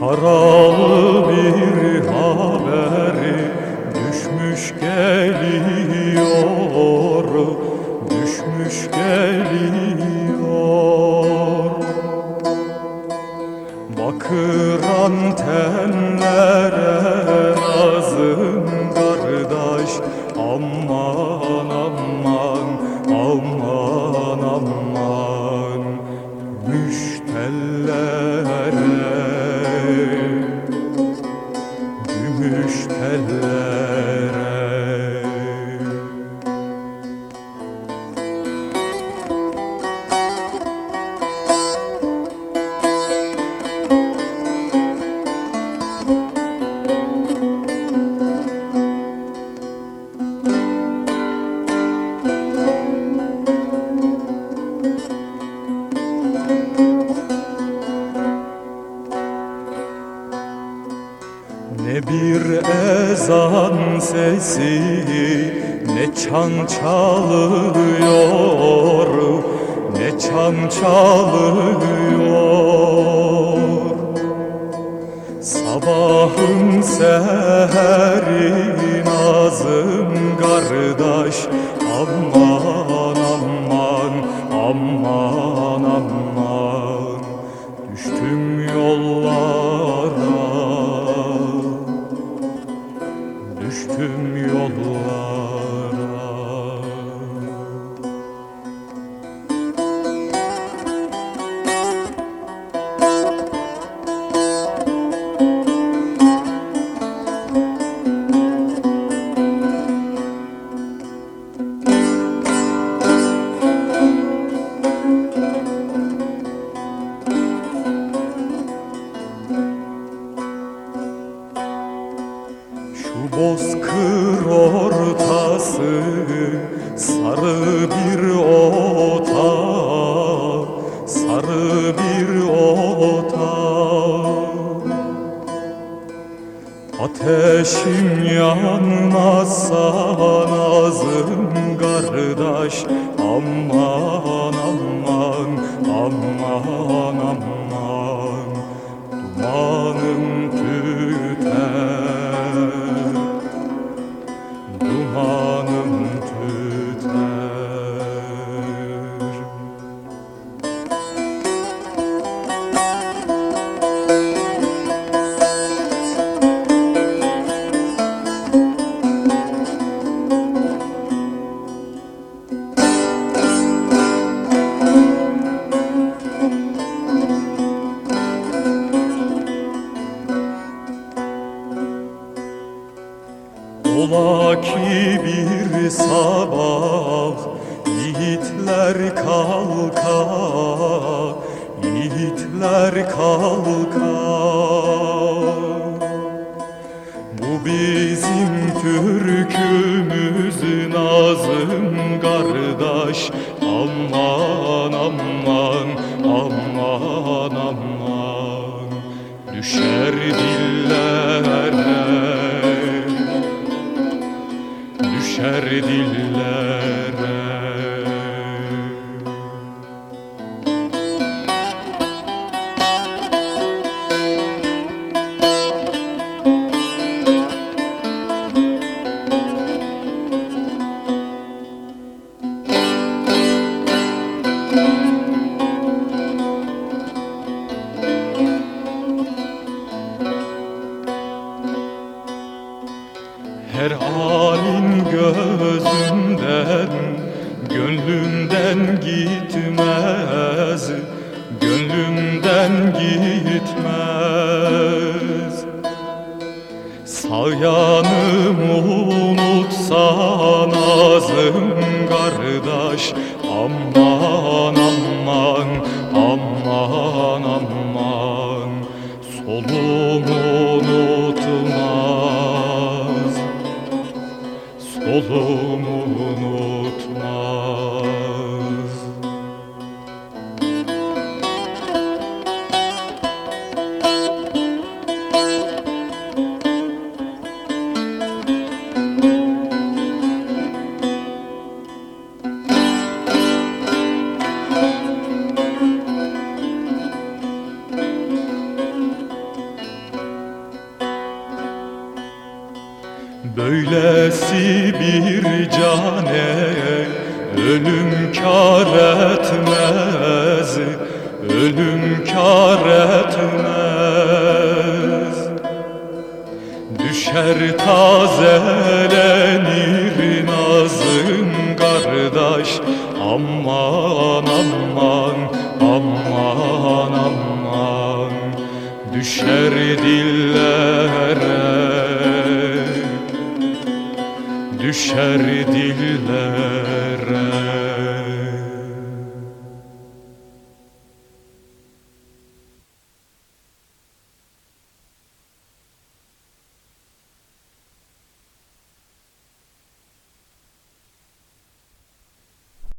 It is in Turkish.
Karalı bir haberi düşmüş geliyor Düşmüş geliyor Ne bir ezan sesi ne çan çalıyor ne çan çalıyor. Sabahın seheri nazım Ateşim yanmazsa nazım kardeş. Aman aman aman aman. Dumanım sabah yiğitler kalka Yiğitler kalka. Bu bizim Türkümüz nazım kardeş. Aman aman aman aman. Düşer dillere düşer dillere Her halin gitmez Gönlümden gitmez. Sağ yanımı unut olursa nazım kardeş aman Böylesi bir cane ölüm kar etmez Ölüm kar etmez. Düşer tazelenir nazım kardeş Aman aman aman aman. Düşer dillere Düşer dillere